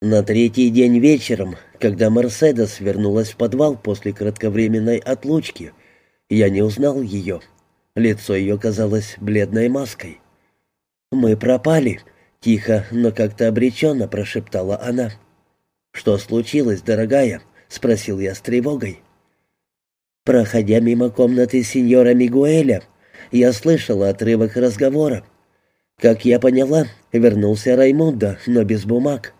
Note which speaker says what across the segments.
Speaker 1: На третий день вечером, когда Мерседес вернулась в подвал после кратковременной отлучки, я не узнал ее. Лицо ее казалось бледной маской. «Мы пропали», — тихо, но как-то обреченно прошептала она. «Что случилось, дорогая?» — спросил я с тревогой. Проходя мимо комнаты сеньора Мигуэля, я слышала отрывок разговора. Как я поняла, вернулся Раймундо, но без бумаг.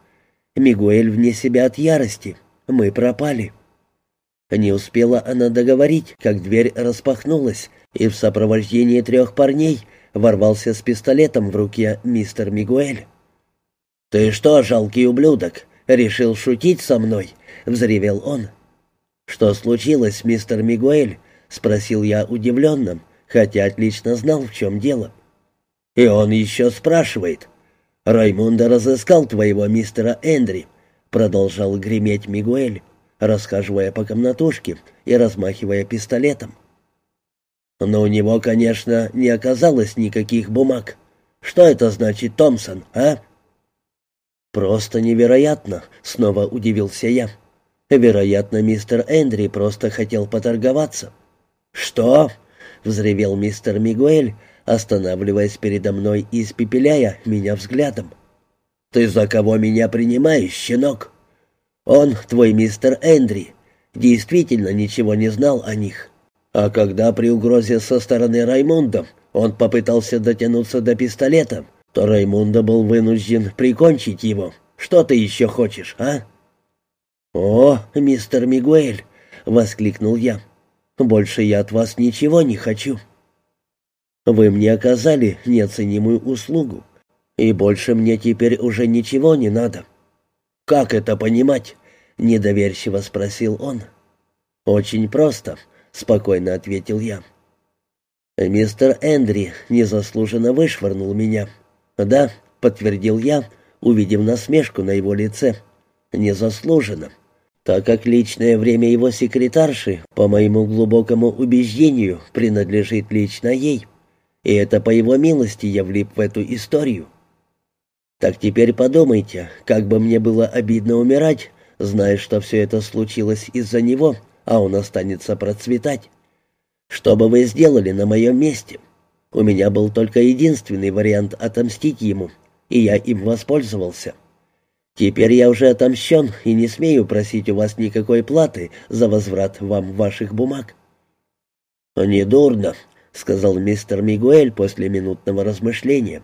Speaker 1: Мигуэль вне себя от ярости. Мы пропали. Не успела она договорить, как дверь распахнулась, и в сопровождении трех парней ворвался с пистолетом в руке мистер Мигуэль. «Ты что, жалкий ублюдок, решил шутить со мной?» — взревел он. «Что случилось, мистер Мигуэль?» — спросил я удивленным, хотя отлично знал, в чем дело. И он еще спрашивает. «Раймунда разыскал твоего мистера Эндри», — продолжал греметь Мигуэль, расхаживая по комнатушке и размахивая пистолетом. «Но у него, конечно, не оказалось никаких бумаг. Что это значит, Томпсон, а?» «Просто невероятно», — снова удивился я. «Вероятно, мистер Эндри просто хотел поторговаться». «Что?» — взревел мистер Мигуэль, останавливаясь передо мной и испепеляя меня взглядом. «Ты за кого меня принимаешь, щенок? Он, твой мистер Эндри, действительно ничего не знал о них. А когда при угрозе со стороны Раймунда он попытался дотянуться до пистолета, то Раймунда был вынужден прикончить его. Что ты еще хочешь, а?» «О, мистер Мигуэль!» — воскликнул я. «Больше я от вас ничего не хочу». Вы мне оказали неоценимую услугу, и больше мне теперь уже ничего не надо». «Как это понимать?» — недоверчиво спросил он. «Очень просто», — спокойно ответил я. «Мистер Эндри незаслуженно вышвырнул меня». «Да», — подтвердил я, увидев насмешку на его лице. «Незаслуженно, так как личное время его секретарши, по моему глубокому убеждению, принадлежит лично ей». И это по его милости я влип в эту историю. Так теперь подумайте, как бы мне было обидно умирать, зная, что все это случилось из-за него, а он останется процветать. Что бы вы сделали на моем месте? У меня был только единственный вариант отомстить ему, и я им воспользовался. Теперь я уже отомщен и не смею просить у вас никакой платы за возврат вам ваших бумаг». «Недурно», — сказал мистер Мигуэль после минутного размышления.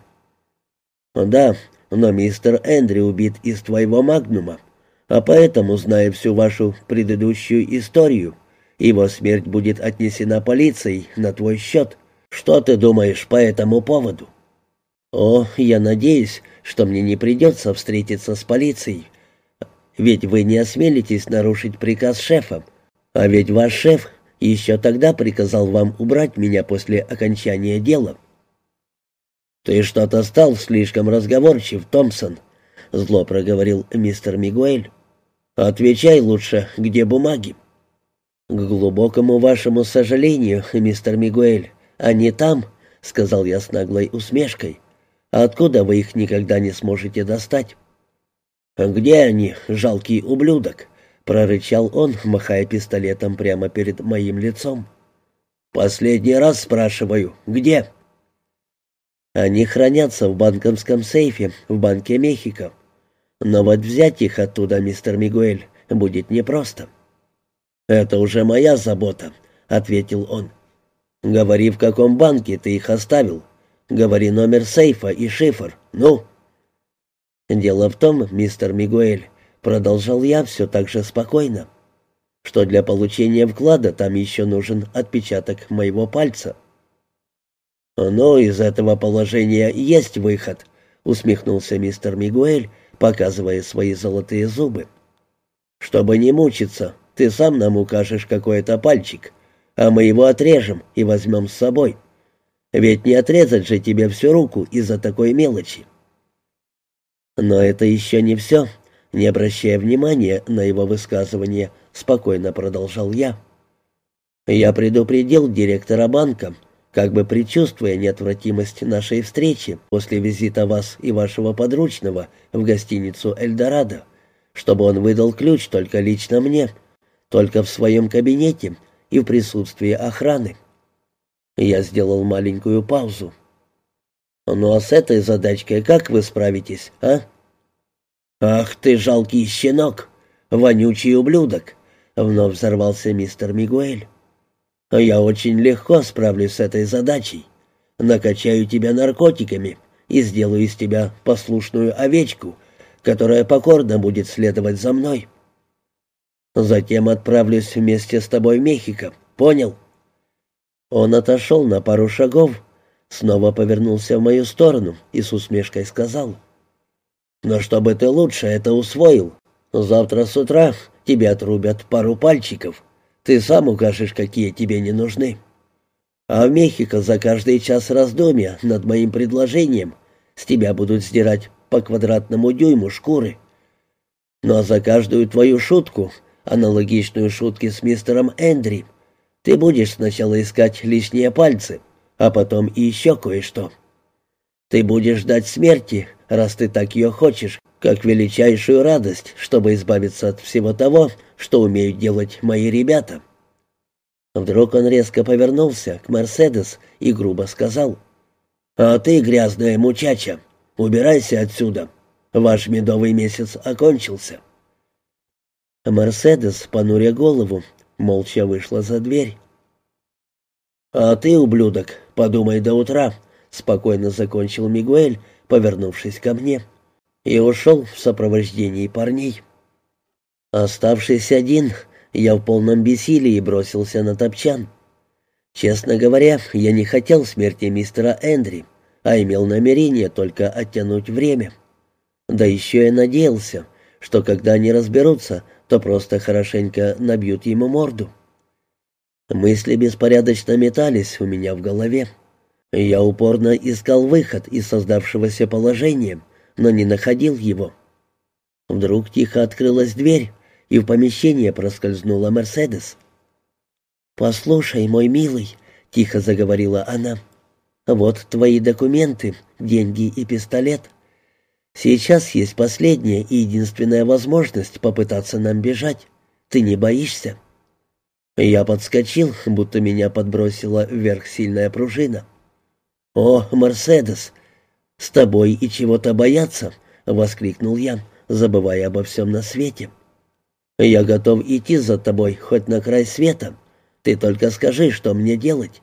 Speaker 1: «Да, но мистер Эндри убит из твоего магнума, а поэтому, зная всю вашу предыдущую историю, его смерть будет отнесена полицией на твой счет. Что ты думаешь по этому поводу?» «О, я надеюсь, что мне не придется встретиться с полицией, ведь вы не осмелитесь нарушить приказ шефа, а ведь ваш шеф еще тогда приказал вам убрать меня после окончания дела». «Ты что-то стал слишком разговорчив, Томпсон», — зло проговорил мистер Мигуэль. «Отвечай лучше, где бумаги?» «К глубокому вашему сожалению, мистер Мигуэль, они там», — сказал я с наглой усмешкой. «Откуда вы их никогда не сможете достать?» «Где они, жалкий ублюдок?» Прорычал он, махая пистолетом прямо перед моим лицом. «Последний раз спрашиваю, где?» «Они хранятся в банковском сейфе в Банке Мехико. Но вот взять их оттуда, мистер Мигуэль, будет непросто». «Это уже моя забота», — ответил он. «Говори, в каком банке ты их оставил. Говори номер сейфа и шифр. Ну?» «Дело в том, мистер Мигуэль, Продолжал я все так же спокойно, что для получения вклада там еще нужен отпечаток моего пальца. «Ну, из этого положения есть выход», — усмехнулся мистер Мигуэль, показывая свои золотые зубы. «Чтобы не мучиться, ты сам нам укажешь какой-то пальчик, а мы его отрежем и возьмем с собой. Ведь не отрезать же тебе всю руку из-за такой мелочи». Но это еще не все, не обращая внимания на его высказывание, спокойно продолжал я. «Я предупредил директора банка, как бы предчувствуя неотвратимость нашей встречи после визита вас и вашего подручного в гостиницу «Эльдорадо», чтобы он выдал ключ только лично мне, только в своем кабинете и в присутствии охраны. Я сделал маленькую паузу. «Ну а с этой задачкой как вы справитесь, а?» «Ах ты, жалкий щенок! Вонючий ублюдок!» — вновь взорвался мистер Мигуэль. «Я очень легко справлюсь с этой задачей. Накачаю тебя наркотиками и сделаю из тебя послушную овечку, которая покорно будет следовать за мной. Затем отправлюсь вместе с тобой в Мехико. Понял?» Он отошел на пару шагов, снова повернулся в мою сторону и с усмешкой сказал. «Но чтобы ты лучше это усвоил, завтра с утра тебе отрубят пару пальчиков. Ты сам укажешь, какие тебе не нужны. А в Мехико за каждый час раздумья над моим предложением с тебя будут сдирать по квадратному дюйму шкуры. Ну а за каждую твою шутку, аналогичную шутке с мистером Эндри, ты будешь сначала искать лишние пальцы, а потом и еще кое-что. Ты будешь ждать смерти, раз ты так ее хочешь, как величайшую радость, чтобы избавиться от всего того, что умеют делать мои ребята». Вдруг он резко повернулся к Мерседес и грубо сказал, «А ты, грязная мучача, убирайся отсюда. Ваш медовый месяц окончился». Мерседес, понуря голову, молча вышла за дверь. «А ты, ублюдок, подумай до утра», — спокойно закончил Мигуэль, повернувшись ко мне, и ушел в сопровождении парней. Оставшись один, я в полном бессилии бросился на топчан. Честно говоря, я не хотел смерти мистера Эндри, а имел намерение только оттянуть время. Да еще и надеялся, что когда они разберутся, то просто хорошенько набьют ему морду. Мысли беспорядочно метались у меня в голове. Я упорно искал выход из создавшегося положения, но не находил его. Вдруг тихо открылась дверь, и в помещение проскользнула Мерседес. «Послушай, мой милый», — тихо заговорила она, — «вот твои документы, деньги и пистолет. Сейчас есть последняя и единственная возможность попытаться нам бежать. Ты не боишься?» Я подскочил, будто меня подбросила вверх сильная пружина. «О, Мерседес, с тобой и чего-то бояться!» — воскликнул я, забывая обо всем на свете. «Я готов идти за тобой хоть на край света. Ты только скажи, что мне делать».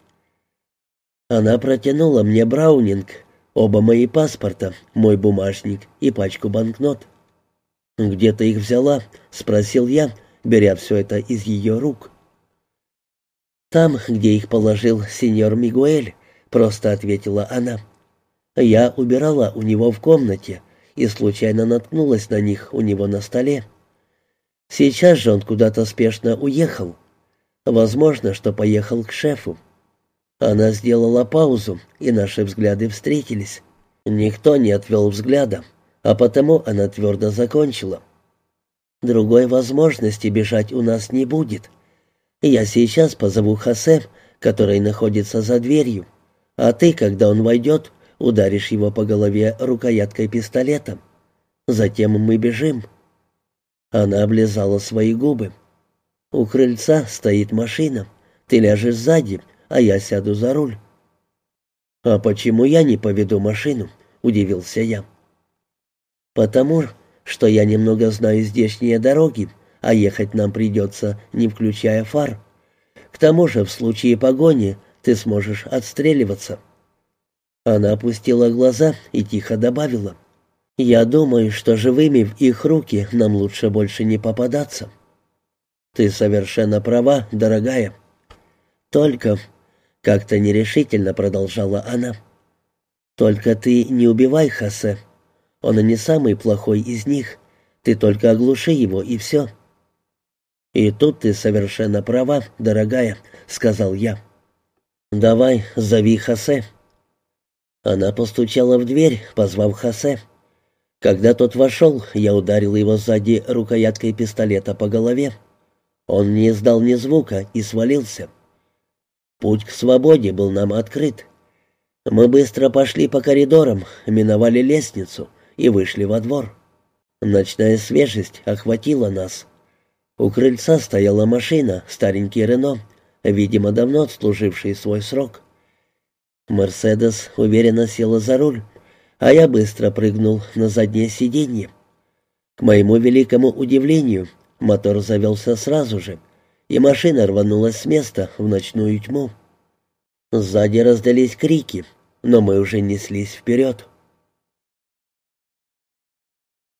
Speaker 1: Она протянула мне браунинг, Оба мои паспорта, мой бумажник и пачку банкнот. «Где ты их взяла?» — спросил я, беря все это из ее рук. «Там, где их положил сеньор Мигуэль», — просто ответила она. «Я убирала у него в комнате и случайно наткнулась на них у него на столе. Сейчас же он куда-то спешно уехал. Возможно, что поехал к шефу. Она сделала паузу, и наши взгляды встретились. Никто не отвел взгляда, а потому она твердо закончила. «Другой возможности бежать у нас не будет. Я сейчас позову Хосе, который находится за дверью, а ты, когда он войдет, ударишь его по голове рукояткой пистолета. Затем мы бежим». Она облизала свои губы. «У крыльца стоит машина. Ты ляжешь сзади, а я сяду за руль. «А почему я не поведу машину?» — удивился я. «Потому что я немного знаю здешние дороги, а ехать нам придется, не включая фар. К тому же в случае погони ты сможешь отстреливаться». Она опустила глаза и тихо добавила. «Я думаю, что живыми в их руки нам лучше больше не попадаться». «Ты совершенно права, дорогая. Только как-то нерешительно продолжала она. «Только ты не убивай Хосе. Он не самый плохой из них. Ты только оглуши его, и все». «И тут ты совершенно права, дорогая», — сказал я. «Давай, зови Хосе». Она постучала в дверь, позвав Хосе. Когда тот вошел, я ударил его сзади рукояткой пистолета по голове. Он не издал ни звука и свалился. Путь к свободе был нам открыт. Мы быстро пошли по коридорам, миновали лестницу и вышли во двор. Ночная свежесть охватила нас. У крыльца стояла машина, старенький Рено, видимо, давно отслуживший свой срок. Мерседес уверенно села за руль, а я быстро прыгнул на заднее сиденье. К моему великому удивлению, мотор завелся сразу же, и машина рванулась с места в ночную тьму. Сзади раздались крики, но мы уже неслись вперед.